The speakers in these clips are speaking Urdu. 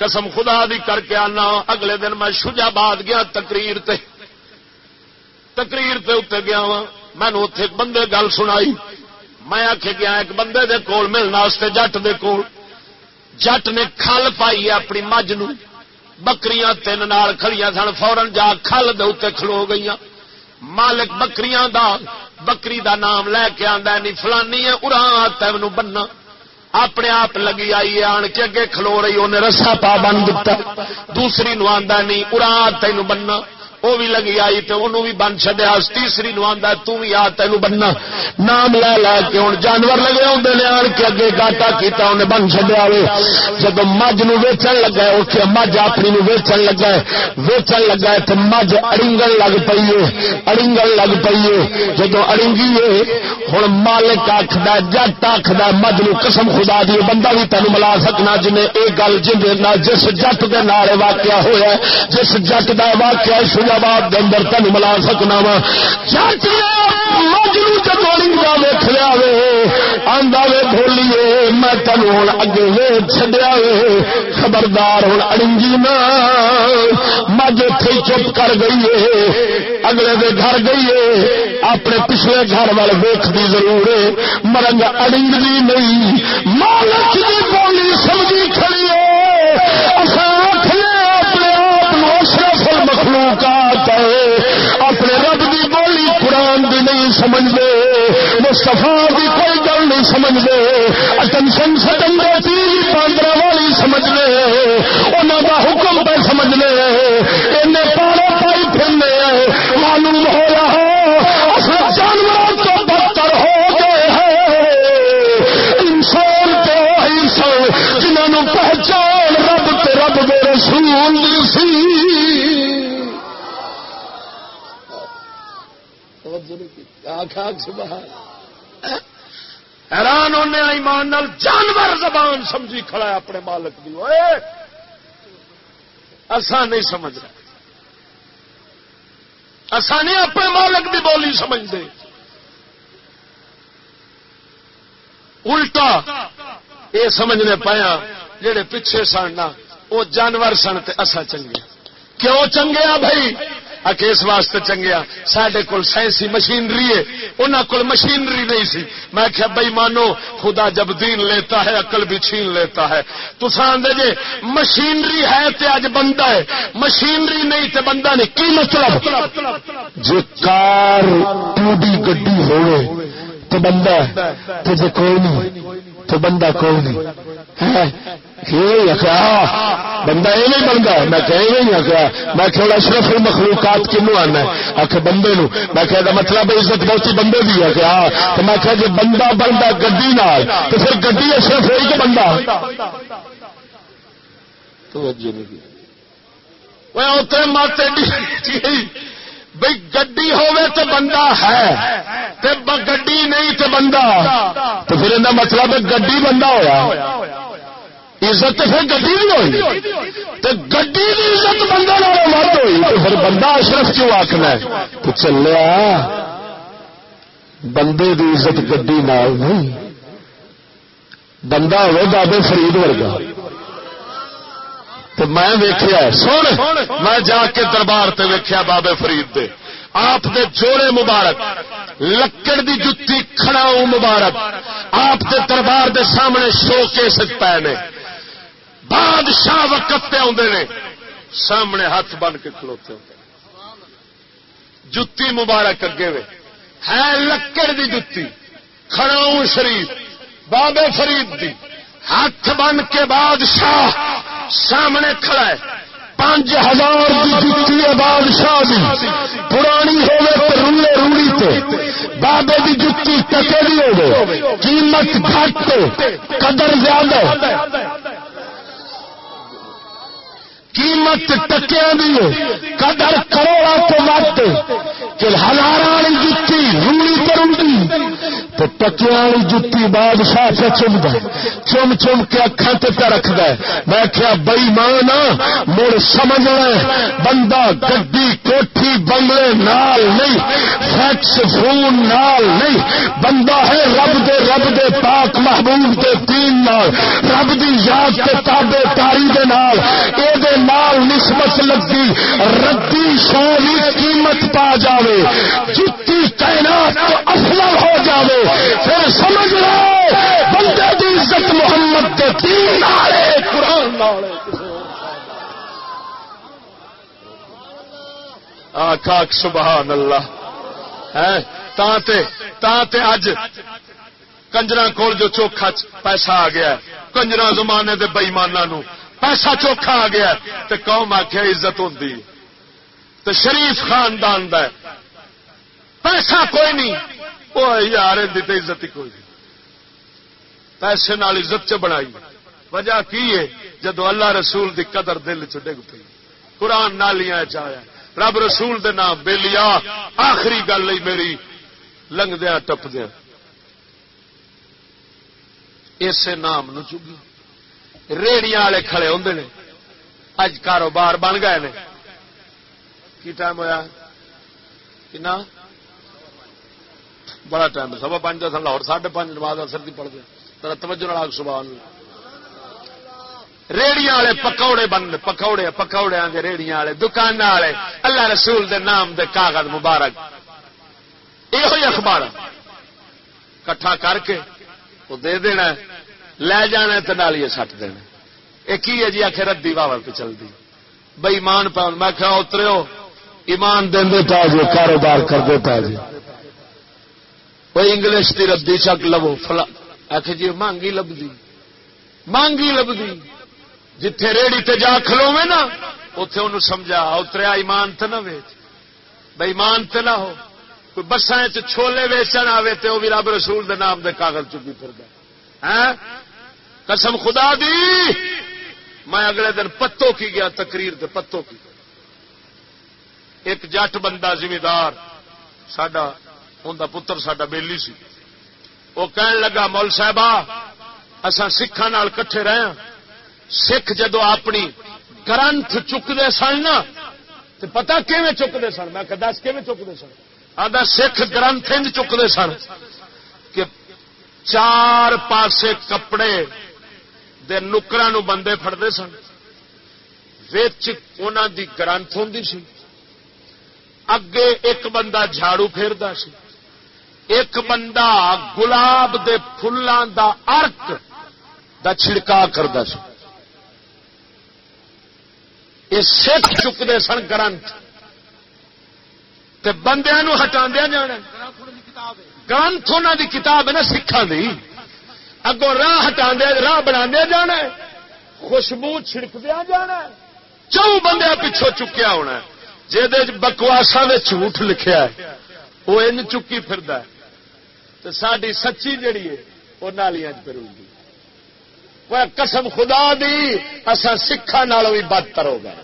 قسم خدا دی کر کے آنا، اگلے دن میں شجا باد گیا تقریر تے۔ تقریر تے اتنے گیا وا میں اتے بندے گل سنائی۔ میں آخ گیا ہاں، ایک بندے دے کول ملنے جٹ دے کول۔ جٹ نے کھل پائی ہے اپنی مجھ نو بکریاں تین نال کھڑیاں سن فورن جا کھل دے اتنے کھلو گئی مالک بکریاں دا، بکری دا نام لے کے آدھا نہیں، فلانی ہے، ارا تین بننا۔ اپنے آپ لگی آئی آن کے اگے کھلو رہی انہیں رسا پا بن دوسری نو آدھا نہیں ارا تین بننا۔ وہ بھی لگی آئی تو انہوں بھی بن چڈیا تیسری نو آتا تھی آ تین بننا۔ نام لے لا کے ہوں، جانور لگے آدھے نے، آن کے اگے گاٹا کیتا، انہیں بن چڈیا جب مجھ ویچن لگا ہے مجھ اپنی نو ویچن لگا ویچن لگا تو مجھ اڑنگن لگ پی ہے۔ اڑنگن لگ پی ہے۔ جب اڑنگی ہے ہوں مالک آخد جٹ آخد مجھ قسم خدا دی بندہ بھی تین ملا سکنا، جنہیں یہ گل جن جس جٹ کے نال واقعہ ہوا جس جٹ کا واقعہ آباد کے اندر تین ملا سکنا وا۔ مجھے جب ویخ لیا آدھا وے بولیے میں تین ہوں اگے ویٹ چڈیا وے۔ خبردار ہوں اڑنگی نا۔ مجھ اتے چپ کر گئی ہے اگلے دے گھر گئی ہے اپنے پچھلے گھر وال ویخ دی ضرور ہے مرنگ اڑنگ نہیں۔ مالک کی بولی سمجھی کھڑی حیران ہونے ایمان نال جانور زبان سمجھی کھڑا ہے اپنے مالک کی اسان نہیں سمجھ رہا اسان نہیں اپنے مالک کی بولی سمجھتے۔ الٹا یہ سمجھنے پایا، جڑے پیچھے سن وہ جانور سن اصا چنگے۔ کیوں چنگے آ بھائی؟ اس واسطے چنگیا سڈے کول سائنسی مشینری ہے۔ انہوں کو مشینری نہیں سی۔ میں کیا بھائی مانو، خدا جب دین لیتا ہے، عقل بھی چھین لیتا ہے۔ تو ساندے جے جی، مشینری ہے تے اج بندہ ہے۔ مشینری نہیں تے بندہ نہیں کی مطلب؟ جو کار ٹوڈی گڈی ہوئے، تو بندہ ہے۔ تو جے کوئی نہیں، تو بندہ کوئی نہیں۔ بندہ یہ نہیں بنتا میں کہ نہیں آخیا، میں کہ اشرف مخلوقات کنو آنا آخ بندے نو میں کہ مطلب عزت بہت بندے بھی ہے کہ تو میں کہ جی بندہ بنتا گڈی نال، تو پھر گڈی اشرف ہوئی کہ بندہ مات جی، بھائی گڈی ہوے تو بندہ ہے گڈی نہیں تو بندہ۔ تو پھر یہ مطلب گڈی بندہ ہوا عزت پھر گڈی ہوئی۔ تو گڈی کی عزت بندہ مرد ہوئی۔ تو پھر بندہ اشرف کیوں آخنا تو چلیا، بندے کی عزت گڈی نال نہیں۔ بندہ ہو بابے فرید ورگا۔ تو میں ویخیا سن، میں جا کے دربار سے ویخیا بابے فرید دے۔ آپ دے جوڑے مبارک، لکڑ دی جتی کھڑاؤ مبارک۔ آپ دے دربار دے سامنے شو کے سکتا ہے بادشاہ وقت پہ آدھے نے، سامنے ہاتھ بن کے کھلوتے ہوتے جتی مبارک اگے وے۔ ہے لکڑ دی جتی، کھڑاؤں شریف، بابے فرید دی۔ ہاتھ بن کے بادشاہ سامنے کھڑا ہے۔ پانچ ہزار جتی ہے بادشاہ دی۔ پرانی ہوے تو رولے روڑی تے۔ بابے دی جتی ٹکے دی ہوگی قیمت گھٹ قدر زیادہ قیمت ٹکیا دی قدر کروڑا تو مت کہ ہزار والی جتی روڑی کروں گی تو ٹکیا والی جتی بادشاہ سے چم دے چم چم کے اکھا تے رکھ دے میں کیا بئی ماں مڑ سمجھ لے بندہ گڈی، کوٹھی، بنگلے نال نہیں، فیکس فون نال نہیں۔ بندہ ہے رب دے رب دے پاک محبوب دے تین نال، رب دی یاد کے تابے تاری دے نال۔ اے عظمت دی ردی شوری قیمت پا جاوے، جتی تعینات افضل ہو جاوے۔ پھر سمجھ لو، بندے دی عزت محمد کے تین نالے، قرآن نالے۔ آخ سبحان اللہ۔ اج کنجر کول جو چوکھا پیسہ آ گیا کنجر زمانے کے بئیمانوں پیسہ چوکھا آ گیا تو قوم آخیا عزت ہوتی تو شریف خاندان دا پیسہ کوئی نہیں۔ وہ یار تو عزت ہی کوئی نہیں۔ پیسے نال عزت چ بنائی۔ وجہ کی ہے؟ جدو اللہ رسول دی قدر دل چ ڈگ پی قرآن نالیاں چایا رب رسول دے نام بے لیا۔ آخری گل میری لنگدیا ٹپدیا اسے نام نو چگی۔ ریڑیاں والے کھڑے ہوں نے۔ اج کاروبار بن گئے نے۔ کی ٹائم ہوا کنا؟ بڑا ٹائم سوا پانچ دس لاہور ساڑھے پانچ نماز اثر کی پڑھ گیا توجہ نال سبحان ریڑیاں والے پکوڑے بن پکوڑے پکوڑے کے ریڑیاں والے دکان والے۔ اللہ رسول دے نام دے کاغذ مبارک۔ یہ اخبار۔ کٹھا کر کے وہ دے دینا لے جانا تو نالیے سٹ دینا یہ کی ہے جی آخر ردی واہ پہ چلتی بئی ایمان پاؤ میں کیا اترو ایمان دے پا جی کاروبار کرتے پا جی وہ انگلش کی ردی چک لو، فلا آخ جی مانگی لبھی مانگی لبھی جتھے ریڑی تے جا کھلو نا اتے ان سمجھا، اتریا ایمان تو نہ ویچ۔ بھائی ایمان تو نہ ہو۔ کوئی بسان چھولے ویچن آئے تو وہ بھی رب رسول دے نام دے کاغذ چکی پھر ہاں؟ قسم خدا دی، میں اگلے دن پتوں کی گیا، تقریر دے پتوں کی۔ ایک جٹ بندہ زمیندار سڈا ان پتر سڈا بیلی سی۔ وہ کہن لگا، مول صاحبہ اصا سکھان کٹھے رہے ہیں سکھ جدو اپنی گرنتھ چکتے سن نا تو پتا کیون چکتے سن؟ میں دس کیون چکتے سن؟ آدھا سکھ گرنتھ چکتے سن کہ چار پاسے کپڑے دے نکرا نو بندے فٹتے سن۔ دی گرنتھ ہوں سی۔ اگے ایک بندہ جھاڑو پھیرتا سی۔ ایک بندہ گلاب دے فلان دا ارک دا چھڑکا کرتا سی۔ یہ سکھ چکتے سن گرنتھ بندیا ہٹا جانا۔ گرنتھ انہوں دی کتاب ہے نا سکھان دی۔ اگوں راہ ہٹا راہ بنا جانا خوشبو چھڑکدیا جانا چون بندے پچھوں چکیا ہونا جہد بکواسا جھوٹ لکھیا ہے۔ وہ ان چکی پھر تو ساری سچی جڑی ہے، وہ نالیاں پھر وہ قسم خدا دی اصا سکھان بھی بدتر ہو گئے۔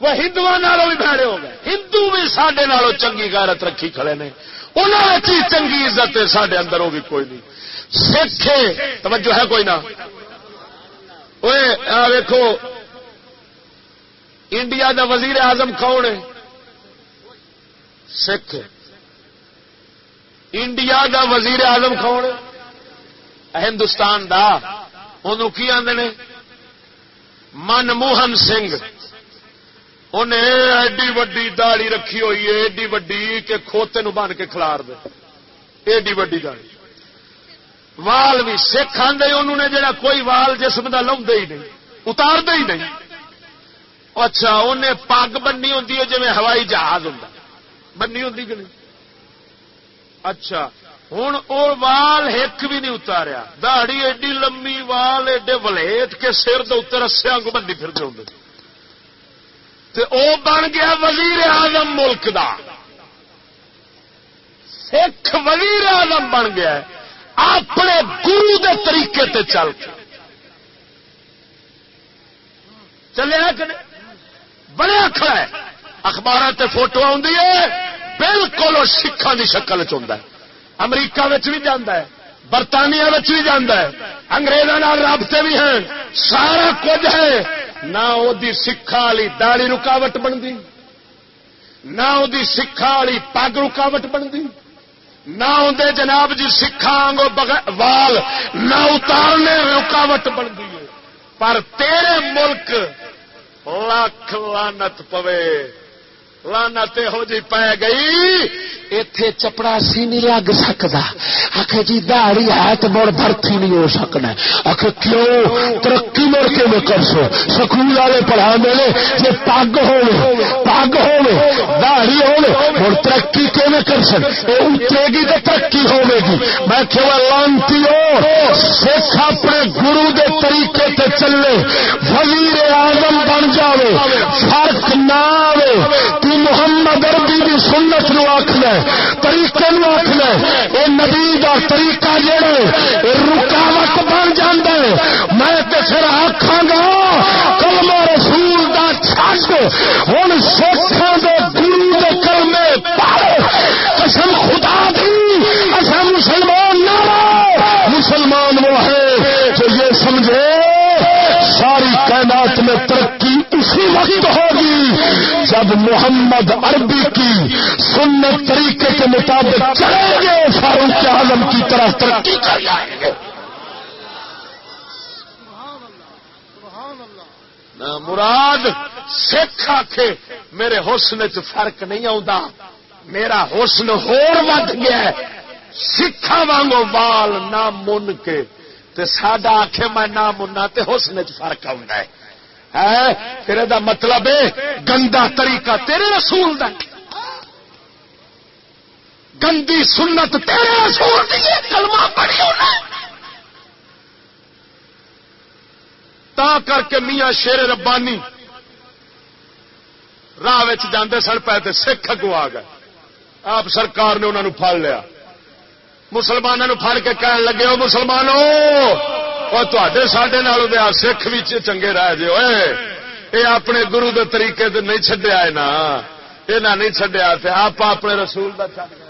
وہ ہندو بھی بھڑے ہو گئے۔ ہندو بھی سڈے چنگی غیرت رکھی کھڑے نے۔ انہوں چنگی عزت ہے سڈے اندر وہ بھی کوئی نہیں۔ سکھ توجہ ہے کوئی نہ۔ ویکو انڈیا دا وزیر اعظم کون ہے؟ سکھ۔ انڈیا دا وزیر اعظم کون ہندوستان دا۔ انہوں کی آدھے منموہن سنگھ۔ انہیں ایڈی وڈی داڑی رکھی ہوئی ہے، ایڈی وڈی کہ کھوتے نو بن کے کھلار دے۔ ایڈی وڈی داڑی وال بھی سکھ آدھے انہوں نے جڑا کوئی وال جسم کا لا ہی نہیں اتار دے ہی نہیں۔ اچھا انہیں پگ بننی ہوں جی ہوائی جہاز ہوں بننی ہوں کہ نہیں؟ اچھا ہوں وہ وال ایک بھی نہیں اتاریا۔ دہڑی ایڈی لمبی وال، ایڈے ولیٹ کے سر دے رسیا کو بندی پھر ہوں او بن گیا وزیر اعظم ملک دا۔ سکھ وزیر اعظم بن گیا اپنے گرو دے طریقے تے چل کے۔ چلے کہ بڑے اکھڑا ہے۔ اخبار سے فوٹو آدھی ہے، بالکل سکھان کی شکل چاہتا ہے۔ امریکہ بھی جانا ہے، برطانیہ بھی جانا ہے۔ انگریزوں رابطے بھی ہیں۔ سارا کچھ ہے۔ نہ وہ سکھا والی داڑی رکاوٹ بنتی نہ وہ سکھا والی پگ رکاوٹ بنتی نہ آدھے جناب جی سکھا وال، نہ اتارنے، رکاوٹ بنتی ہے۔ پر تیرے ملک لاکھ لانت پوے۔ لانت ہو جی پی گئی اتے چپڑا سی نہیں لگ سکتا آخ جی دہڑی ہے تو مڑ برتی نہیں ہو سکنا۔ آخ کیوں؟ ترقی مڑ کے میں کر سو سکول والے پڑھا میرے جی پگ ہو پگ ہو دہڑی ہو ترقی کیوں کر سک یہ اٹھے گی تو ترقی ہوے گی۔ میں کہ لانتی ہو، سکھ اپنے گرو دے طریقے تے چلے۔ وزیر اعظم بن جاوے، فرق نہ آئے محمد اربی کی سنت نو آخنا طریقے نو آخنا یہ نبی کا طریقہ جڑے رکاوٹ بن جانا ہے۔ میں تو پھر آخا گا، کلمہ رسول کا چھٹ۔ ہوں سکھان کے گرو کے کلمے پڑھ۔ قسم خدا دی اصا مسلمان نہ مسلمان وہ ہے جو یہ سمجھے، ساری کائنات میں ترقی اسی وقت ہوگی جب محمد عربی کی سنت طریقے کے مطابق چلیں گے، فاروق اعظم کی طرح ترقی کر جائیں گے۔ مراد سکھ آخ میرے حسن چ فرق نہیں آتا میرا حسن ہور ود گیا سکھا وانگو بال نہ من کے۔ تے ساڈا آخ میں نہ منا تے حسن چ فرق آتا ہے? تیرے دا مطلب ہے گندا طریقہ تیرے رسول دا۔ گندی سنت تیرے رسول دی کلمہ پڑھی ہونا تا کر کے میاں شیر ربانی راہ جاندے سن پے سکھ اگو آ گئے۔ آپ سرکار نے انہوں پھڑ لیا۔ مسلمانوں پھڑ کے کہن لگے ہو مسلمانوں اور تے سڈے سکھ بھی چنگے رہ جے یہ اپنے گرو دے طریقے نہیں چڈیا نا یہ نہیں چڈیا آپ اپنے رسول کا چڑھ